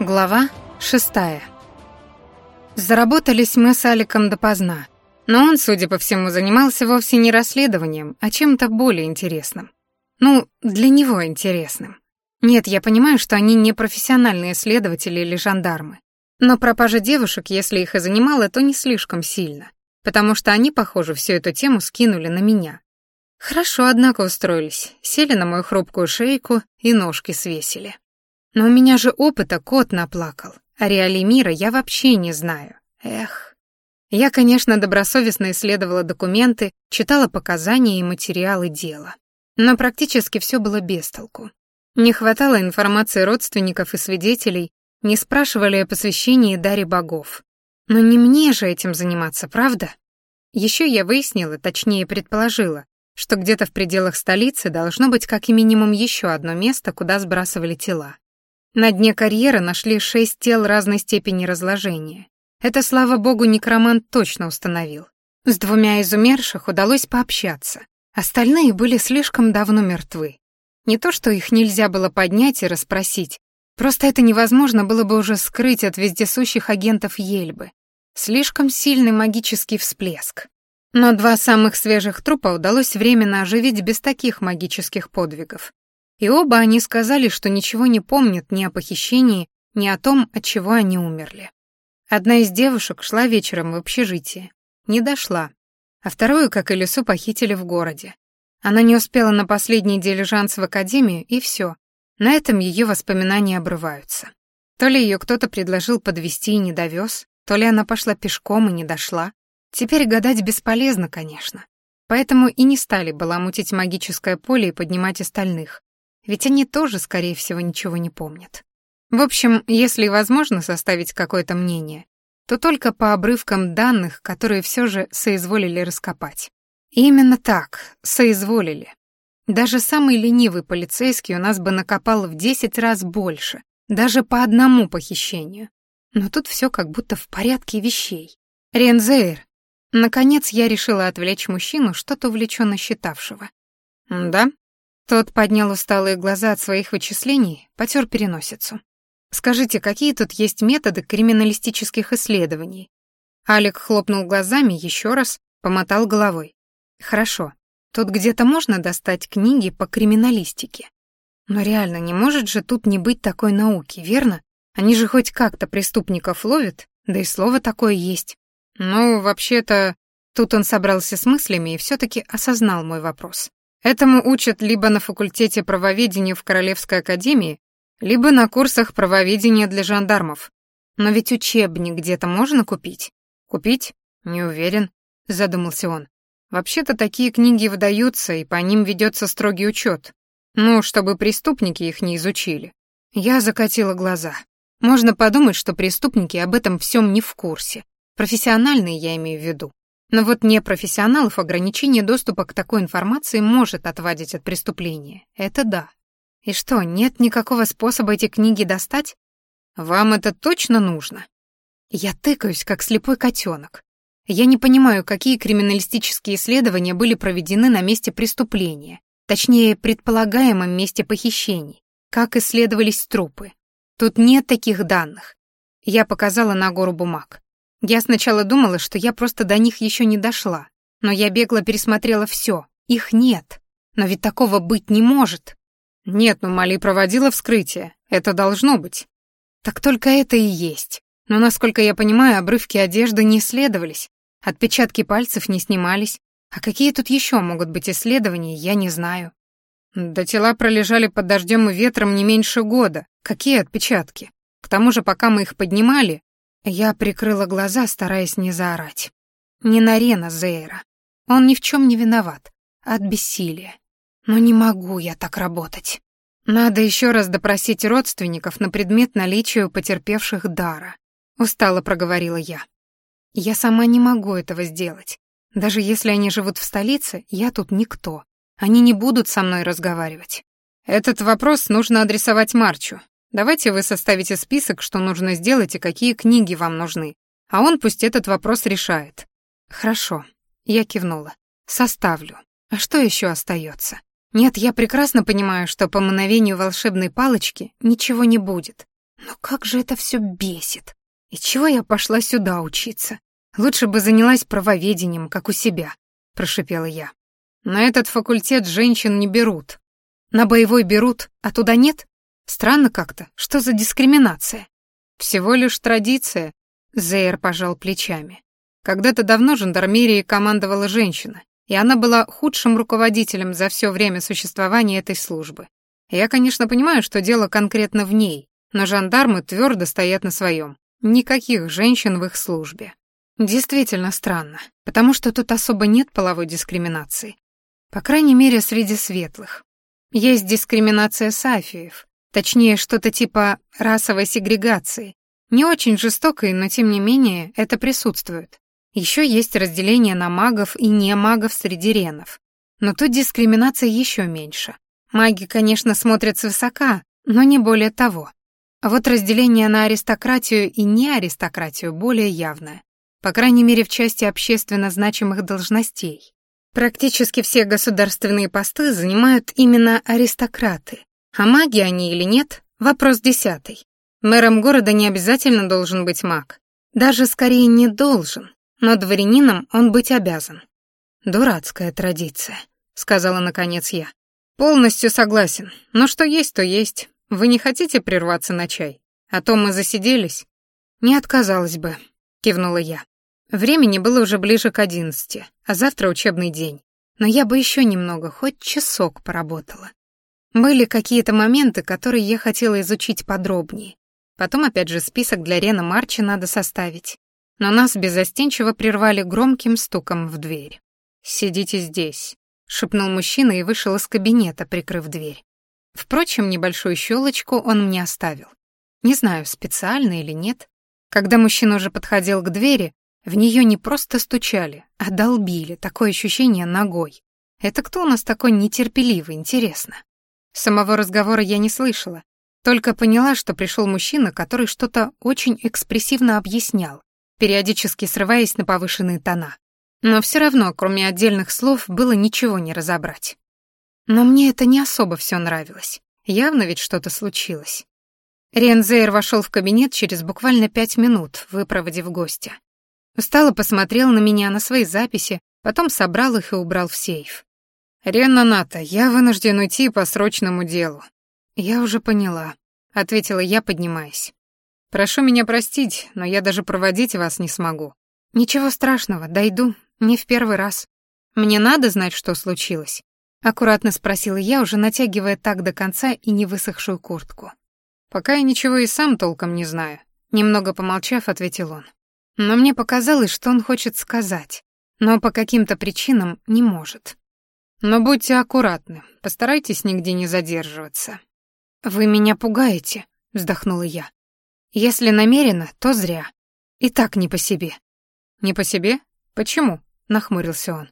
Глава шестая. Заработались мы с Аликом допоздна, но он, судя по всему, занимался вовсе не расследованием, а чем-то более интересным. Ну, для него интересным. Нет, я понимаю, что они не профессиональные следователи или жандармы. Но пропажа девушек, если их и занимала, то не слишком сильно, потому что они, похоже, всю эту тему скинули на меня. Хорошо, однако, устроились, сели на мою хрупкую шейку и ножки свесили. Но у меня же опыта кот наплакал, а реалий мира я вообще не знаю. Эх. Я, конечно, добросовестно исследовала документы, читала показания и материалы дела. Но практически все было без толку. Не хватало информации родственников и свидетелей, не спрашивали о посвящении даре богов. Но не мне же этим заниматься, правда? Еще я выяснила, точнее предположила, что где-то в пределах столицы должно быть как минимум еще одно место, куда сбрасывали тела. На дне карьера нашли шесть тел разной степени разложения. Это, слава богу, некромант точно установил. С двумя из умерших удалось пообщаться. Остальные были слишком давно мертвы. Не то, что их нельзя было поднять и расспросить, просто это невозможно было бы уже скрыть от вездесущих агентов Ельбы. Слишком сильный магический всплеск. Но два самых свежих трупа удалось временно оживить без таких магических подвигов. И оба они сказали, что ничего не помнят ни о похищении, ни о том, от чего они умерли. Одна из девушек шла вечером в общежитие. Не дошла. А вторую, как и Лису, похитили в городе. Она не успела на последний дилижанс в академию, и все. На этом ее воспоминания обрываются. То ли ее кто-то предложил подвести и не довез, то ли она пошла пешком и не дошла. Теперь гадать бесполезно, конечно. Поэтому и не стали баламутить магическое поле и поднимать остальных, ведь они тоже, скорее всего, ничего не помнят. В общем, если возможно составить какое-то мнение, то только по обрывкам данных, которые все же соизволили раскопать. И именно так, соизволили. Даже самый ленивый полицейский у нас бы накопал в 10 раз больше, даже по одному похищению. Но тут все как будто в порядке вещей. Рензейр. Наконец я решила отвлечь мужчину, что-то увлеченно считавшего. «Да?» Тот поднял усталые глаза от своих вычислений, потер переносицу. «Скажите, какие тут есть методы криминалистических исследований?» Алик хлопнул глазами еще раз, помотал головой. «Хорошо. Тут где-то можно достать книги по криминалистике. Но реально, не может же тут не быть такой науки, верно? Они же хоть как-то преступников ловят, да и слово такое есть. Ну, вообще-то...» Тут он собрался с мыслями и все таки осознал мой вопрос. Этому учат либо на факультете правоведения в Королевской академии, либо на курсах правоведения для жандармов. Но ведь учебник где-то можно купить? Купить? Не уверен, задумался он. Вообще-то такие книги выдаются, и по ним ведется строгий учет. Ну, чтобы преступники их не изучили. Я закатила глаза. Можно подумать, что преступники об этом всем не в курсе. Профессиональные я имею в виду. Но вот непрофессионалов ограничение доступа к такой информации может отвадить от преступления. Это да. И что, нет никакого способа эти книги достать? Вам это точно нужно? Я тыкаюсь, как слепой котенок. Я не понимаю, какие криминалистические исследования были проведены на месте преступления, точнее, предполагаемом месте похищений, как исследовались трупы. Тут нет таких данных. Я показала на гору бумаг. Я сначала думала, что я просто до них еще не дошла, но я бегло пересмотрела все. Их нет. Но ведь такого быть не может. Нет, ну Мали проводила вскрытие. Это должно быть. Так только это и есть. Но, насколько я понимаю, обрывки одежды не исследовались, отпечатки пальцев не снимались. А какие тут еще могут быть исследования, я не знаю. Да тела пролежали под дождем и ветром не меньше года. Какие отпечатки? К тому же, пока мы их поднимали, я прикрыла глаза, стараясь не заорать. Не на Рена Зейра. Он ни в чем не виноват. От бессилия. Но не могу я так работать. Надо еще раз допросить родственников на предмет наличия у потерпевших дара. Устало проговорила я. Я сама не могу этого сделать. Даже если они живут в столице, я тут никто. Они не будут со мной разговаривать. Этот вопрос нужно адресовать Марчу. Давайте вы составите список, что нужно сделать и какие книги вам нужны, а он пусть этот вопрос решает. Хорошо, я кивнула. Составлю. А что еще остается? Нет, я прекрасно понимаю, что по мановению волшебной палочки ничего не будет. Но как же это все бесит! И чего я пошла сюда учиться? Лучше бы занялась правоведением, как у себя, прошипела я. На этот факультет женщин не берут. На боевой берут, а туда нет? Странно как-то. Что за дискриминация? Всего лишь традиция, Зейр пожал плечами. Когда-то давно жандармерией командовала женщина, и она была худшим руководителем за все время существования этой службы. Я, конечно, понимаю, что дело конкретно в ней, но жандармы твердо стоят на своем. Никаких женщин в их службе. Действительно странно, потому что тут особо нет половой дискриминации. По крайней мере, среди светлых. Есть дискриминация сафиев, точнее, что-то типа расовой сегрегации. Не очень жестокой, но тем не менее это присутствует. Еще есть разделение на магов и не магов среди ренов. Но тут дискриминация еще меньше. Маги, конечно, смотрят свысока, но не более того. А вот разделение на аристократию и не аристократию более явное. По крайней мере, в части общественно значимых должностей. Практически все государственные посты занимают именно аристократы. А маги они или нет — вопрос десятый. Мэром города не обязательно должен быть маг. Даже скорее не должен, но дворянином он быть обязан. «Дурацкая традиция», — сказала наконец я. «Полностью согласен. Но что есть, то есть. Вы не хотите прерваться на чай? А то мы засиделись». «Не отказалась бы», — кивнула я. Времени было уже ближе к одиннадцати, а завтра учебный день. Но я бы еще немного, хоть часок поработала. Были какие-то моменты, которые я хотела изучить подробнее. Потом опять же список для Рена Марча надо составить но нас безостенчиво прервали громким стуком в дверь. «Сидите здесь», — шепнул мужчина и вышел из кабинета, прикрыв дверь. Впрочем, небольшую щелочку он мне оставил. Не знаю, специально или нет. Когда мужчина уже подходил к двери, в нее не просто стучали, а долбили, такое ощущение ногой. Это кто у нас такой нетерпеливый, интересно? Самого разговора я не слышала, только поняла, что пришел мужчина, который что-то очень экспрессивно объяснял, периодически срываясь на повышенные тона. Но все равно, кроме отдельных слов, было ничего не разобрать. Но мне это не особо все нравилось. Явно ведь что-то случилось. Рензейр вошел в кабинет через буквально пять минут, выпроводив гостя. Устало посмотрел на меня, на свои записи, потом собрал их и убрал в сейф. «Ренна Ната, я вынужден уйти по срочному делу». «Я уже поняла», — ответила я, поднимаясь. Прошу меня простить, но я даже проводить вас не смогу. Ничего страшного, дойду, не в первый раз. Мне надо знать, что случилось. Аккуратно спросила я, уже натягивая так до конца и не высохшую куртку. Пока я ничего и сам толком не знаю. Немного помолчав, ответил он. Но мне показалось, что он хочет сказать, но по каким-то причинам не может. Но будьте аккуратны, постарайтесь нигде не задерживаться. Вы меня пугаете, вздохнула я. Если намеренно, то зря. И так не по себе. Не по себе? Почему? Нахмурился он.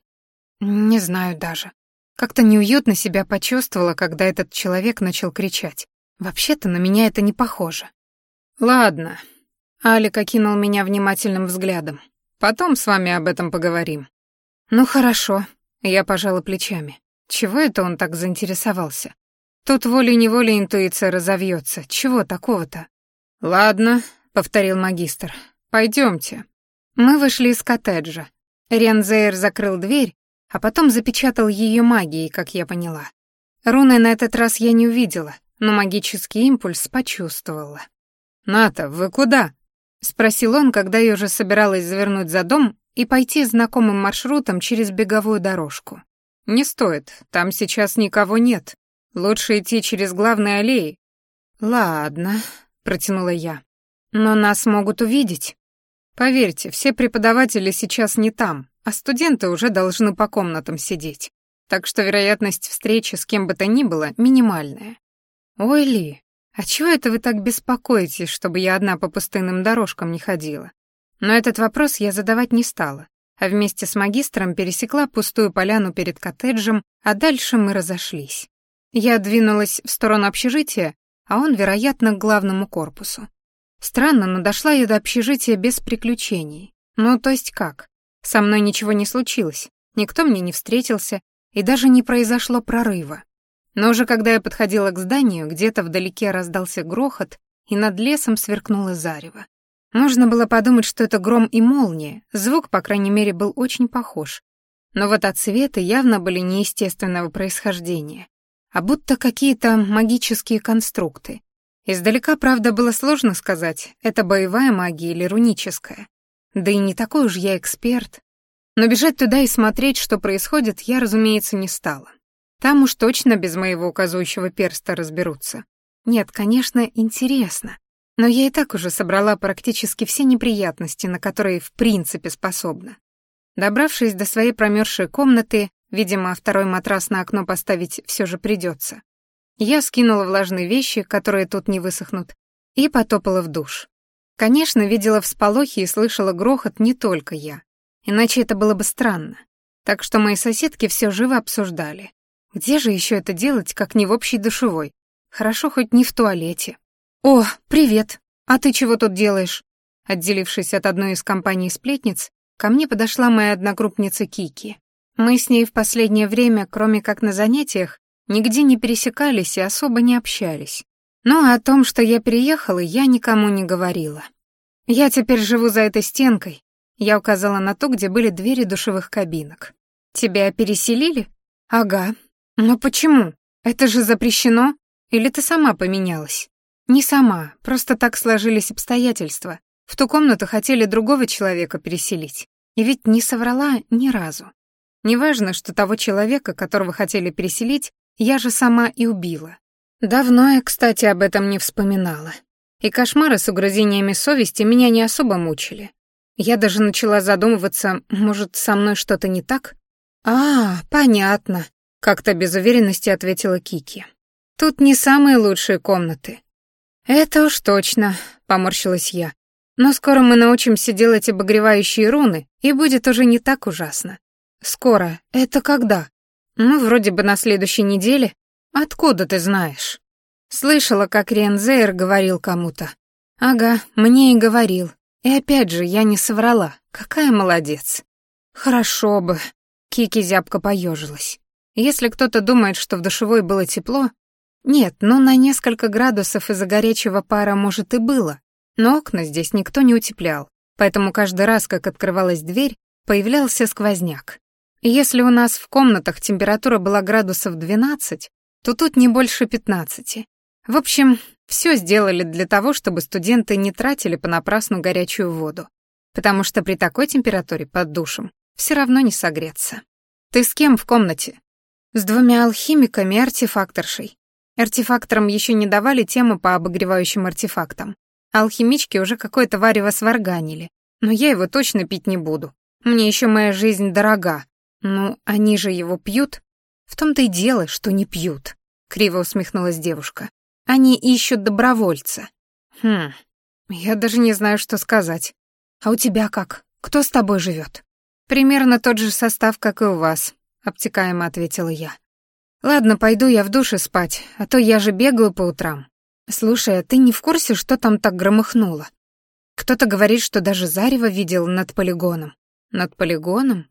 Не знаю даже. Как-то неуютно себя почувствовала, когда этот человек начал кричать. Вообще-то на меня это не похоже. Ладно. Алик окинул меня внимательным взглядом. Потом с вами об этом поговорим. Ну хорошо. Я пожала плечами. Чего это он так заинтересовался? Тут волей-неволей интуиция разовьется. Чего такого-то? «Ладно», — повторил магистр, — «пойдемте». Мы вышли из коттеджа. Рензейр закрыл дверь, а потом запечатал ее магией, как я поняла. Руны на этот раз я не увидела, но магический импульс почувствовала. «Ната, вы куда?» — спросил он, когда я уже собиралась завернуть за дом и пойти знакомым маршрутом через беговую дорожку. «Не стоит, там сейчас никого нет. Лучше идти через главные аллеи». «Ладно», протянула я. Но нас могут увидеть. Поверьте, все преподаватели сейчас не там, а студенты уже должны по комнатам сидеть. Так что вероятность встречи с кем бы то ни было минимальная. Ой, Ли, а чего это вы так беспокоитесь, чтобы я одна по пустынным дорожкам не ходила? Но этот вопрос я задавать не стала, а вместе с магистром пересекла пустую поляну перед коттеджем, а дальше мы разошлись. Я двинулась в сторону общежития, а он, вероятно, к главному корпусу. Странно, но дошла я до общежития без приключений. Ну, то есть как? Со мной ничего не случилось, никто мне не встретился, и даже не произошло прорыва. Но уже когда я подходила к зданию, где-то вдалеке раздался грохот, и над лесом сверкнуло зарево. Можно было подумать, что это гром и молния, звук, по крайней мере, был очень похож. Но вот отсветы явно были неестественного происхождения, а будто какие-то магические конструкты. Издалека, правда, было сложно сказать, это боевая магия или руническая. Да и не такой уж я эксперт. Но бежать туда и смотреть, что происходит, я, разумеется, не стала. Там уж точно без моего указующего перста разберутся. Нет, конечно, интересно. Но я и так уже собрала практически все неприятности, на которые в принципе способна. Добравшись до своей промерзшей комнаты, видимо, второй матрас на окно поставить все же придется, я скинула влажные вещи, которые тут не высохнут, и потопала в душ. Конечно, видела всполохи и слышала грохот не только я, иначе это было бы странно. Так что мои соседки все живо обсуждали. Где же еще это делать, как не в общей душевой? Хорошо хоть не в туалете. «О, привет! А ты чего тут делаешь?» Отделившись от одной из компаний сплетниц, ко мне подошла моя одногруппница Кики. Мы с ней в последнее время, кроме как на занятиях, нигде не пересекались и особо не общались. Но о том, что я переехала, я никому не говорила. Я теперь живу за этой стенкой. Я указала на то, где были двери душевых кабинок. Тебя переселили? Ага. Но почему? Это же запрещено? Или ты сама поменялась? Не сама, просто так сложились обстоятельства. В ту комнату хотели другого человека переселить. И ведь не соврала ни разу. Неважно, что того человека, которого хотели переселить, я же сама и убила. Давно я, кстати, об этом не вспоминала. И кошмары с угрызениями совести меня не особо мучили. Я даже начала задумываться, может, со мной что-то не так? А, понятно, как-то без уверенности ответила Кики. Тут не самые лучшие комнаты. Это уж точно, поморщилась я. Но скоро мы научимся делать обогревающие руны, и будет уже не так ужасно. Скоро? Это когда? Ну, вроде бы на следующей неделе. Откуда ты знаешь? Слышала, как Рензейр говорил кому-то. Ага, мне и говорил. И опять же, я не соврала. Какая молодец. Хорошо бы. Кики зябко поежилась. Если кто-то думает, что в душевой было тепло... Нет, ну на несколько градусов из-за горячего пара, может, и было. Но окна здесь никто не утеплял. Поэтому каждый раз, как открывалась дверь, появлялся сквозняк. Если у нас в комнатах температура была градусов 12, то тут не больше 15. В общем, все сделали для того, чтобы студенты не тратили понапрасну горячую воду, потому что при такой температуре под душем все равно не согреться. Ты с кем в комнате? С двумя алхимиками и артефакторшей. Артефакторам еще не давали тему по обогревающим артефактам. Алхимички уже какое-то варево сварганили, но я его точно пить не буду. Мне еще моя жизнь дорога. Ну, они же его пьют? В том-то и дело, что не пьют, криво усмехнулась девушка. Они ищут добровольца. Хм, я даже не знаю, что сказать. А у тебя как? Кто с тобой живет? Примерно тот же состав, как и у вас, обтекаемо ответила я. Ладно, пойду я в душе спать, а то я же бегаю по утрам. Слушай, а ты не в курсе, что там так громыхнуло? Кто-то говорит, что даже зарево видел над полигоном. Над полигоном?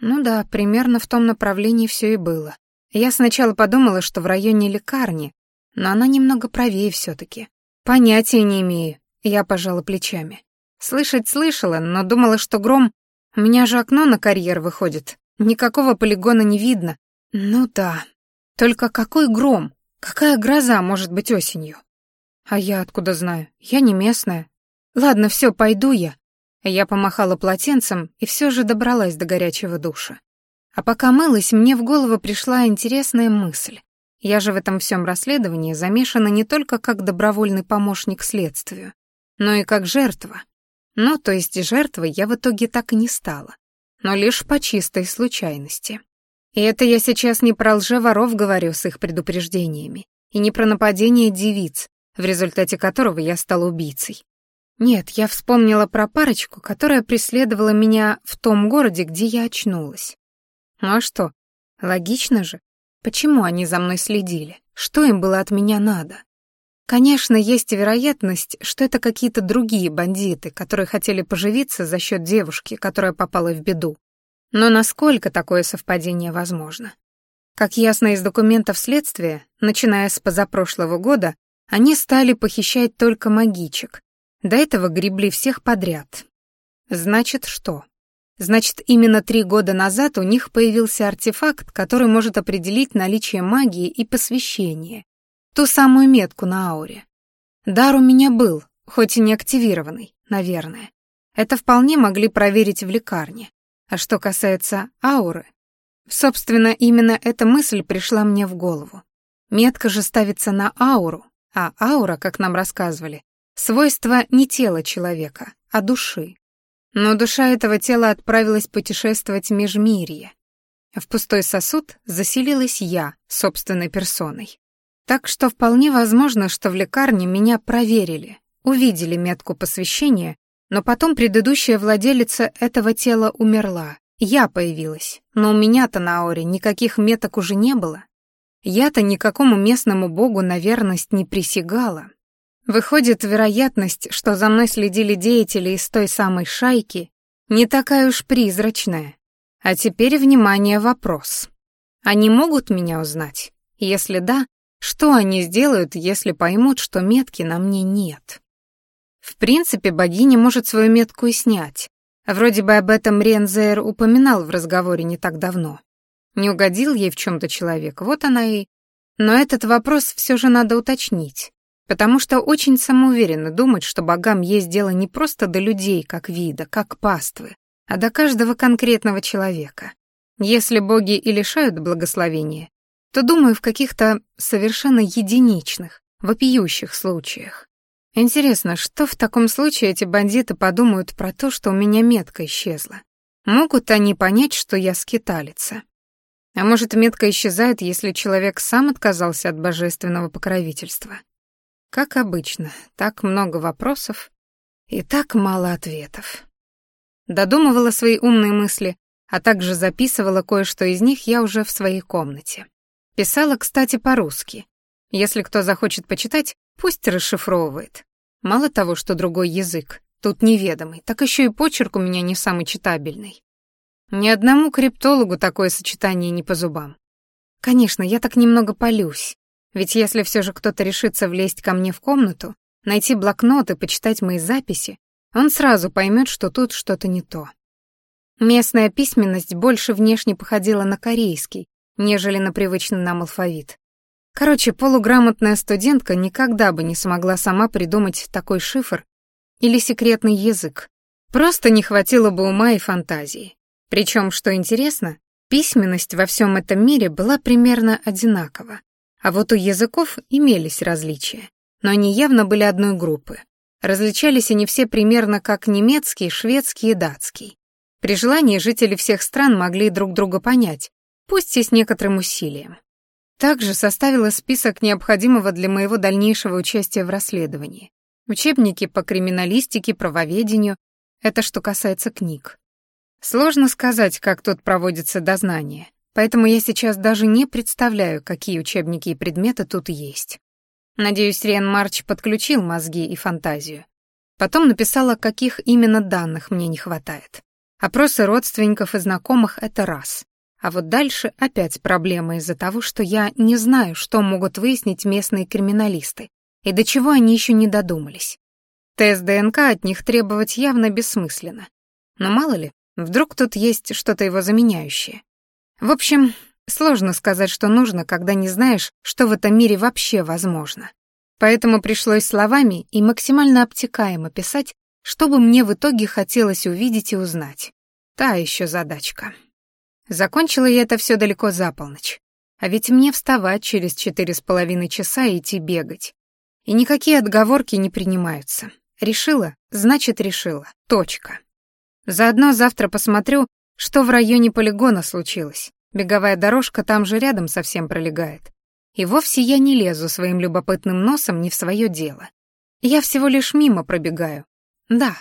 Ну да, примерно в том направлении все и было. Я сначала подумала, что в районе лекарни, но она немного правее все таки Понятия не имею. Я пожала плечами. Слышать слышала, но думала, что гром... У меня же окно на карьер выходит. Никакого полигона не видно. Ну да. Только какой гром? Какая гроза может быть осенью? А я откуда знаю? Я не местная. Ладно, все, пойду я. Я помахала полотенцем и все же добралась до горячего душа. А пока мылась, мне в голову пришла интересная мысль. Я же в этом всем расследовании замешана не только как добровольный помощник следствию, но и как жертва. Ну, то есть жертвой я в итоге так и не стала, но лишь по чистой случайности. И это я сейчас не про лжеворов говорю с их предупреждениями, и не про нападение девиц, в результате которого я стала убийцей. Нет, я вспомнила про парочку, которая преследовала меня в том городе, где я очнулась. Ну а что? Логично же. Почему они за мной следили? Что им было от меня надо? Конечно, есть вероятность, что это какие-то другие бандиты, которые хотели поживиться за счет девушки, которая попала в беду. Но насколько такое совпадение возможно? Как ясно из документов следствия, начиная с позапрошлого года, они стали похищать только магичек. До этого гребли всех подряд. Значит, что? Значит, именно три года назад у них появился артефакт, который может определить наличие магии и посвящения. Ту самую метку на ауре. Дар у меня был, хоть и не активированный, наверное. Это вполне могли проверить в лекарне. А что касается ауры, собственно, именно эта мысль пришла мне в голову. Метка же ставится на ауру, а аура, как нам рассказывали, свойство не тела человека, а души. Но душа этого тела отправилась путешествовать межмирье. В пустой сосуд заселилась я, собственной персоной. Так что вполне возможно, что в лекарне меня проверили, увидели метку посвящения, но потом предыдущая владелица этого тела умерла. Я появилась, но у меня-то на ауре никаких меток уже не было. Я-то никакому местному богу на верность не присягала. Выходит, вероятность, что за мной следили деятели из той самой шайки, не такая уж призрачная. А теперь, внимание, вопрос. Они могут меня узнать? Если да, что они сделают, если поймут, что метки на мне нет? В принципе, богиня может свою метку и снять. Вроде бы об этом Рензер упоминал в разговоре не так давно. Не угодил ей в чем-то человек, вот она и... Но этот вопрос все же надо уточнить, потому что очень самоуверенно думать, что богам есть дело не просто до людей как вида, как паствы, а до каждого конкретного человека. Если боги и лишают благословения, то, думаю, в каких-то совершенно единичных, вопиющих случаях. Интересно, что в таком случае эти бандиты подумают про то, что у меня метка исчезла? Могут они понять, что я скиталица? А может, метка исчезает, если человек сам отказался от божественного покровительства? Как обычно, так много вопросов и так мало ответов. Додумывала свои умные мысли, а также записывала кое-что из них я уже в своей комнате. Писала, кстати, по-русски. Если кто захочет почитать, пусть расшифровывает. Мало того, что другой язык, тут неведомый, так еще и почерк у меня не самый читабельный. Ни одному криптологу такое сочетание не по зубам. Конечно, я так немного полюсь, ведь если все же кто-то решится влезть ко мне в комнату, найти блокнот и почитать мои записи, он сразу поймет, что тут что-то не то. Местная письменность больше внешне походила на корейский, нежели на привычный нам алфавит. Короче, полуграмотная студентка никогда бы не смогла сама придумать такой шифр или секретный язык. Просто не хватило бы ума и фантазии. Причем, что интересно, письменность во всем этом мире была примерно одинакова. А вот у языков имелись различия, но они явно были одной группы. Различались они все примерно как немецкий, шведский и датский. При желании жители всех стран могли друг друга понять, пусть и с некоторым усилием. Также составила список необходимого для моего дальнейшего участия в расследовании. Учебники по криминалистике, правоведению, это что касается книг. Сложно сказать, как тут проводится дознание, поэтому я сейчас даже не представляю, какие учебники и предметы тут есть. Надеюсь, Риан Марч подключил мозги и фантазию. Потом написала, каких именно данных мне не хватает. Опросы родственников и знакомых — это раз. А вот дальше опять проблема из-за того, что я не знаю, что могут выяснить местные криминалисты и до чего они еще не додумались. Тест ДНК от них требовать явно бессмысленно. Но мало ли, Вдруг тут есть что-то его заменяющее. В общем, сложно сказать, что нужно, когда не знаешь, что в этом мире вообще возможно. Поэтому пришлось словами и максимально обтекаемо писать, что бы мне в итоге хотелось увидеть и узнать. Та еще задачка. Закончила я это все далеко за полночь. А ведь мне вставать через четыре с половиной часа и идти бегать. И никакие отговорки не принимаются. Решила, значит решила. Точка. Заодно завтра посмотрю, что в районе полигона случилось. Беговая дорожка там же рядом совсем пролегает. И вовсе я не лезу своим любопытным носом не в свое дело. Я всего лишь мимо пробегаю. Да,